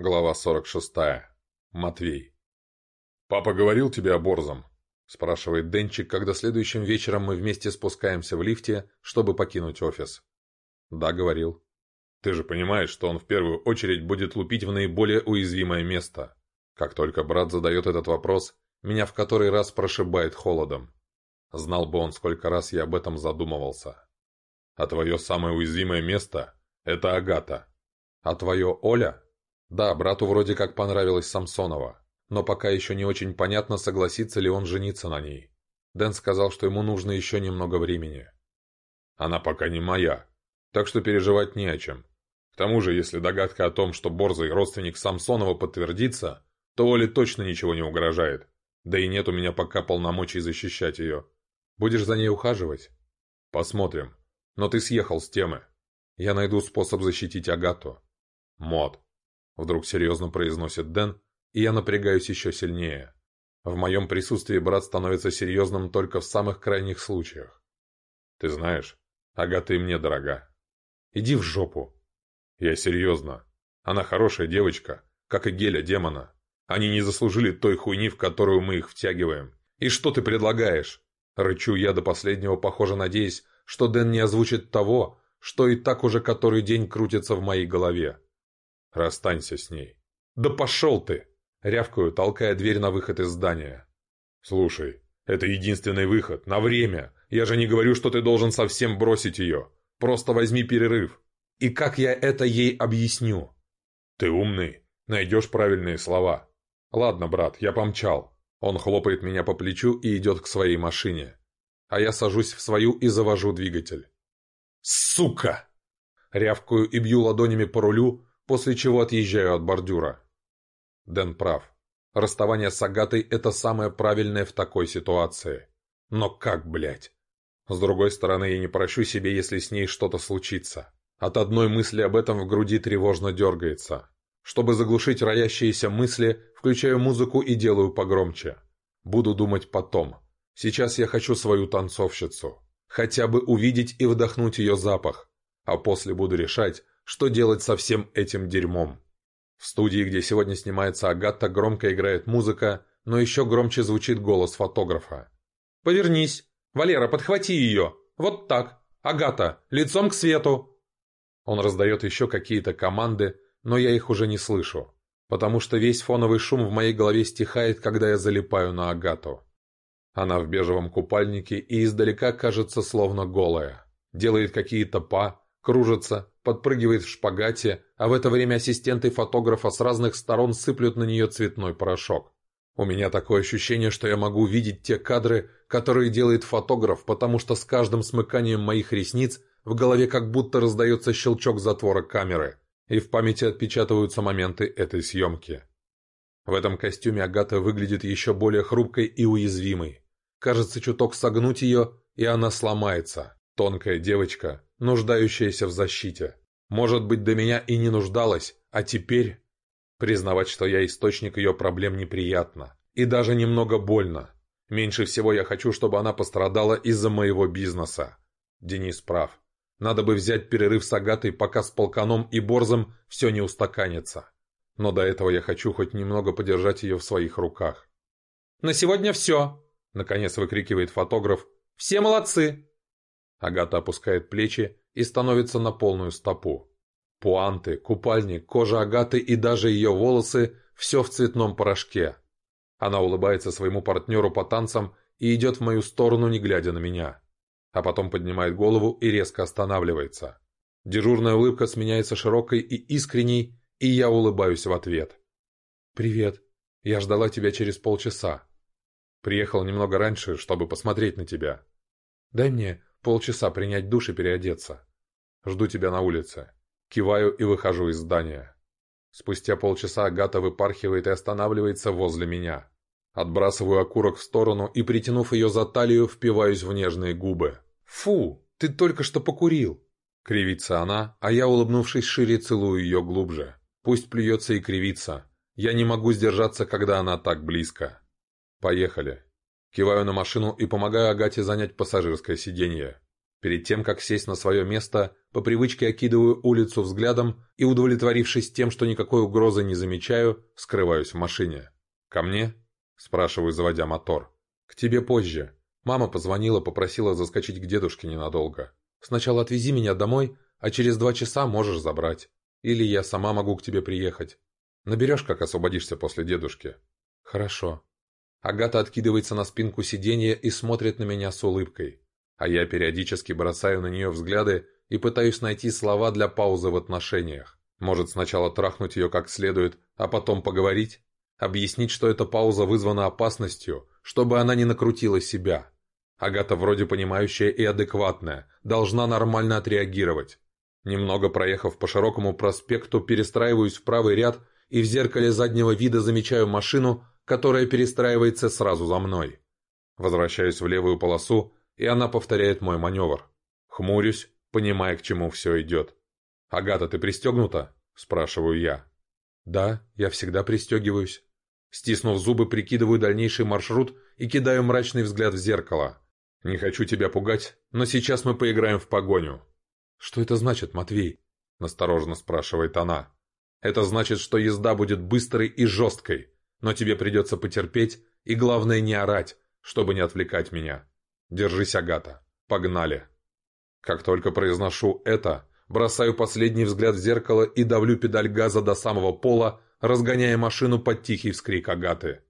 Глава 46. Матвей. «Папа говорил тебе о Борзом?» – спрашивает Денчик, когда следующим вечером мы вместе спускаемся в лифте, чтобы покинуть офис. «Да, говорил». «Ты же понимаешь, что он в первую очередь будет лупить в наиболее уязвимое место». Как только брат задает этот вопрос, меня в который раз прошибает холодом. Знал бы он, сколько раз я об этом задумывался. «А твое самое уязвимое место – это Агата. А твое Оля – да, брату вроде как понравилась Самсонова, но пока еще не очень понятно, согласится ли он жениться на ней. Дэн сказал, что ему нужно еще немного времени. Она пока не моя, так что переживать не о чем. К тому же, если догадка о том, что Борзый родственник Самсонова подтвердится, то Оле точно ничего не угрожает. Да и нет у меня пока полномочий защищать ее. Будешь за ней ухаживать? Посмотрим. Но ты съехал с темы. Я найду способ защитить Агату. Мод. Вдруг серьезно произносит Дэн, и я напрягаюсь еще сильнее. В моем присутствии брат становится серьезным только в самых крайних случаях. Ты знаешь, Агата и мне дорога. Иди в жопу. Я серьезно. Она хорошая девочка, как и Геля демона. Они не заслужили той хуйни, в которую мы их втягиваем. И что ты предлагаешь? Рычу я до последнего, похоже, надеясь, что Дэн не озвучит того, что и так уже который день крутится в моей голове. Расстанься с ней. Да пошел ты! Рявкаю, толкая дверь на выход из здания. Слушай, это единственный выход, на время. Я же не говорю, что ты должен совсем бросить ее. Просто возьми перерыв. И как я это ей объясню? Ты умный, найдешь правильные слова. Ладно, брат, я помчал. Он хлопает меня по плечу и идет к своей машине. А я сажусь в свою и завожу двигатель. «Сука!» Рявкую и бью ладонями по рулю, после чего отъезжаю от бордюра. Дэн прав. Расставание с Агатой – это самое правильное в такой ситуации. Но как, блядь? С другой стороны, я не прощу себе, если с ней что-то случится. От одной мысли об этом в груди тревожно дергается. Чтобы заглушить роящиеся мысли, включаю музыку и делаю погромче. Буду думать потом. Сейчас я хочу свою танцовщицу. Хотя бы увидеть и вдохнуть ее запах. А после буду решать, что делать со всем этим дерьмом? В студии, где сегодня снимается Агата, громко играет музыка, но еще громче звучит голос фотографа. «Повернись! Валера, подхвати ее! Вот так! Агата, лицом к свету!» Он раздает еще какие-то команды, но я их уже не слышу, потому что весь фоновый шум в моей голове стихает, когда я залипаю на Агату. Она в бежевом купальнике и издалека кажется словно голая. Делает какие-то па, кружится, подпрыгивает в шпагате, а в это время ассистенты фотографа с разных сторон сыплют на нее цветной порошок. У меня такое ощущение, что я могу видеть те кадры, которые делает фотограф, потому что с каждым смыканием моих ресниц в голове как будто раздается щелчок затвора камеры, и в памяти отпечатываются моменты этой съемки. В этом костюме Агата выглядит еще более хрупкой и уязвимой. Кажется, чуток согнуть ее, и она сломается. Тонкая девочка, нуждающаяся в защите. Может быть, до меня и не нуждалась, а теперь... Признавать, что я источник ее проблем неприятно. И даже немного больно. Меньше всего я хочу, чтобы она пострадала из-за моего бизнеса. Денис прав. Надо бы взять перерыв с Агатой, пока с полканом и борзом все не устаканится. Но до этого я хочу хоть немного подержать ее в своих руках. «На сегодня все!» – наконец выкрикивает фотограф. «Все молодцы!» Агата опускает плечи и становится на полную стопу. Пуанты, купальник, кожа Агаты и даже ее волосы – все в цветном порошке. Она улыбается своему партнеру по танцам и идет в мою сторону, не глядя на меня. А потом поднимает голову и резко останавливается. Дежурная улыбка сменяется широкой и искренней, и я улыбаюсь в ответ. «Привет. Я ждала тебя через полчаса. Приехал немного раньше, чтобы посмотреть на тебя. Дай мне, Полчаса принять душ и переодеться. Жду тебя на улице. Киваю и выхожу из здания. Спустя полчаса Агата выпархивает и останавливается возле меня. Отбрасываю окурок в сторону и, притянув ее за талию, впиваюсь в нежные губы. «Фу, ты только что покурил!» Кривится она, а я, улыбнувшись шире, целую ее глубже. Пусть плюется и кривится. Я не могу сдержаться, когда она так близко. «Поехали!» Киваю на машину и помогаю Агате занять пассажирское сиденье. Перед тем, как сесть на свое место, по привычке окидываю улицу взглядом и, удовлетворившись тем, что никакой угрозы не замечаю, скрываюсь в машине. «Ко мне?» – спрашиваю, заводя мотор. «К тебе позже. Мама позвонила, попросила заскочить к дедушке ненадолго. Сначала отвези меня домой, а через два часа можешь забрать. Или я сама могу к тебе приехать. Наберешь, как освободишься после дедушки». «Хорошо», Агата откидывается на спинку сиденья и смотрит на меня с улыбкой. А я периодически бросаю на нее взгляды и пытаюсь найти слова для паузы в отношениях. Может, сначала трахнуть ее как следует, а потом поговорить? Объяснить, что эта пауза вызвана опасностью, чтобы она не накрутила себя. Агата вроде понимающая и адекватная, должна нормально отреагировать. Немного проехав по широкому проспекту, перестраиваюсь в правый ряд и в зеркале заднего вида замечаю машину, которая перестраивается сразу за мной. Возвращаюсь в левую полосу, и она повторяет мой маневр. Хмурюсь, понимая, к чему все идет. «Агата, ты пристегнута?» – спрашиваю я. «Да, я всегда пристегиваюсь». Стиснув зубы, прикидываю дальнейший маршрут и кидаю мрачный взгляд в зеркало. «Не хочу тебя пугать, но сейчас мы поиграем в погоню». «Что это значит, Матвей?» – настороженно спрашивает она. «Это значит, что езда будет быстрой и жесткой но тебе придется потерпеть и, главное, не орать, чтобы не отвлекать меня. Держись, Агата. Погнали. Как только произношу это, бросаю последний взгляд в зеркало и давлю педаль газа до самого пола, разгоняя машину под тихий вскрик Агаты.